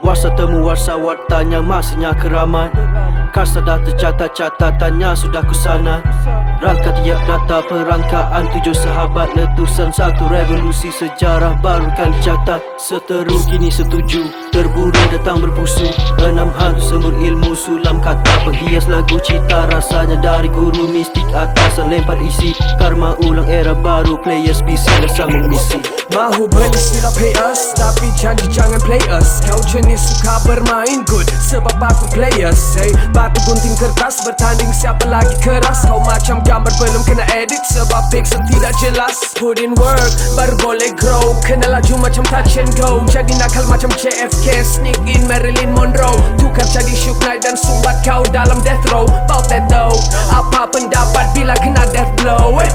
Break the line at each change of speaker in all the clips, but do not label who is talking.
Warsa temu warsa wartanya masanya keramat. Kasa dah tercatat catatannya sudah kusana Rangka tiap data perangkaan tujuh sahabat. Letusan satu revolusi sejarah. Baru kan dicatat Seteru kini setuju. Terburu datang berpusu Enam hantu semur ilmu sulam kata Penghias lagu cita rasanya dari guru mistik Atas lempar isi Karma ulang era baru Players dan sambung misi.
Mahu beli sila pay us Tapi janji jangan play us. Kau jenis suka bermain good Sebab aku players hey, Batu gunting kertas Bertanding siapa lagi keras. Kau macam gambar belum kena edit Sebab pixel tidak jelas. Put in work Baru boleh grow. Kena laju macam touch and go. Jadi nakal macam JFK Sneak in Marilyn Monroe Tukar jadi Shook Knight Dan sumbat kau dalam death row. Bout that though Apa pendapat bila kena death blow eh?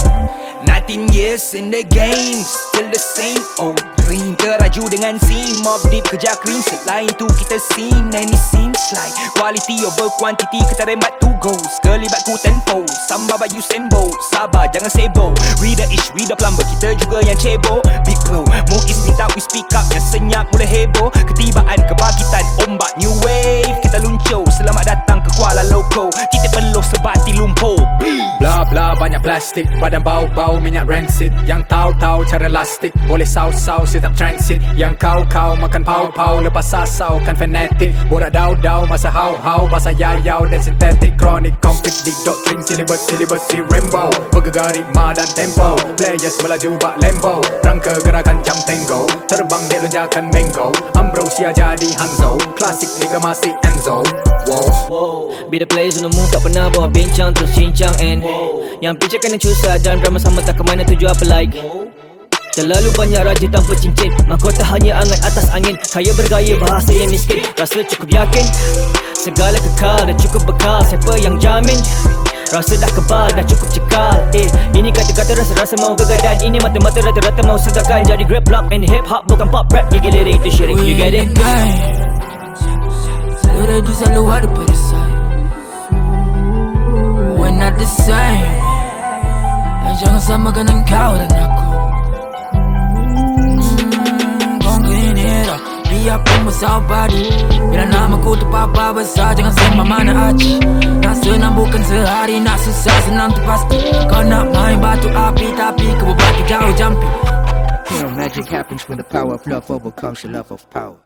19 years in the game Still the same old dream Teraju dengan scene Mob deep kerja clean Selain tu kita scene it seems like Quality over quantity. Kita rembat two goals Kelibat ku tenfold. Samba baju sembo Sabar jangan sebo. Read the ish Read the plumber. Kita juga yang cebo. Big blow Muiz minta we speak up. Yang senyap mula heboh. Ketibaan kebangkitan Ombak. New wave Kita luncur. Selamat datang ke Kuala Loko. Titik peluh sebati lumpur
Bla banyak plastik. Badan bau-bau minyak rancid. Yang tahu-tahu cara lastik Boleh saus-saus tetap transit. Yang kau-kau makan pau-pau Lepas sasau kan fanatik. Borak dau-dau masa hau-hau Bahasa yayau dan sintetik. Chronic conflict Dig doctrine Syllabus syllabus si Rambo Bergegar ritma dan tempo. Players melaju bak lembo. Rangka gerakan jam tango. Terbang dia lonjakan mango. Ambrosia jadi Hanzo. Klasik liga masih Enzo. Wow.
Be the players on the move Tak pernah bawa bincang Terus cincang and Yang bincangkan yang susah Dan drama sama tak ke mana tuju apa like Terlalu banyak raja tanpa cincin Mahkota hanya angan atas angin. Kaya bergaya bahasa yang miskin. Rasa cukup yakin Segala kekal dah cukup bekal. Siapa yang jamin? Rasa dah kebal dah cukup cekal. Eh ini kata-kata rasa-rasa mau gagal Dan ini mata-mata rata-rata mau segakan Jadi grab block and hip hop bukan pop rap. Gigi lirik itu syirik. You get it?
Sudah tu selalu ada pada saya kasama ka ng kawalan ako mm, Kung kinira, di ako masabari Bila naman ko ito papabasa Jangan semama na aja Nasa nang bukan sehari Nasa sa senang tu pasti. Kau nak
You know magic happens when the power of love overcomes the love of power.